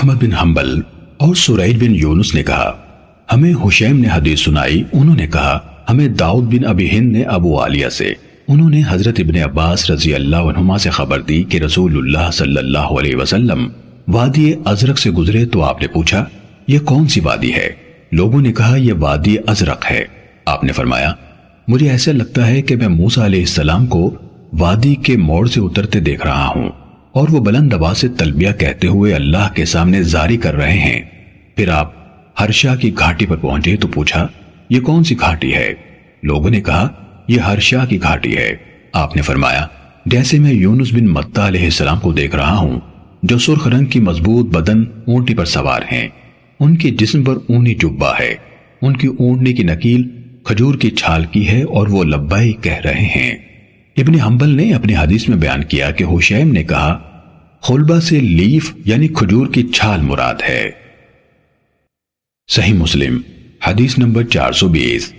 احمد بن حنبل اور سرائج بن یونس نے کہا، ہمیں حشیم نے حدیث سنائی، انہوں نے کہا، ہمیں داؤد بن ابی ہند نے ابو عالیہ سے۔ انہوں نے حضرت ابن عباس رضی اللہ عنہما سے خبر دی کہ رسول اللہ صلی اللہ علیہ وسلم وادی ازرق سے گزرے تو آپ نے پوچھا، یہ کون سی وادی ہے؟ لوگوں نے کہا، یہ وادی ازرق ہے۔ آپ نے فرمایا، مجھے ایسا لگتا ہے کہ میں موسیٰ علیہ السلام کو وادی کے موڑ سے اترتے دیکھ رہا ہوں۔ اور وہ بلند آواز سے تلبیہ کہتے ہوئے اللہ کے سامنے زاری کر رہے ہیں۔ پھر آپ ہرشا کی گھاٹی پر پہنچے تو پوچھا، یہ کون سی گھاٹی ہے؟ لوگوں نے کہا، یہ ہرشا کی گھاٹی ہے۔ آپ نے فرمایا، جیسے میں یونس بن متا علیہ السلام کو دیکھ رہا ہوں، جو سرخ رنگ کی مضبوط بدن اونٹی پر سوار ہیں۔ ان کے جسم پر اونی جبہ ہے۔ ان کی اونٹنی کی نکیل کھجور کی چھال کی ہے اور وہ لبائی کہہ رہے ہیں۔ ابن حنبل نے اپنی حدیث میں بیان کیا کہ حشیم نے کہا، خلبہ سے لیف یعنی کھجور کی چھال مراد ہے۔ صحیح مسلم، حدیث نمبر چار سو بیس۔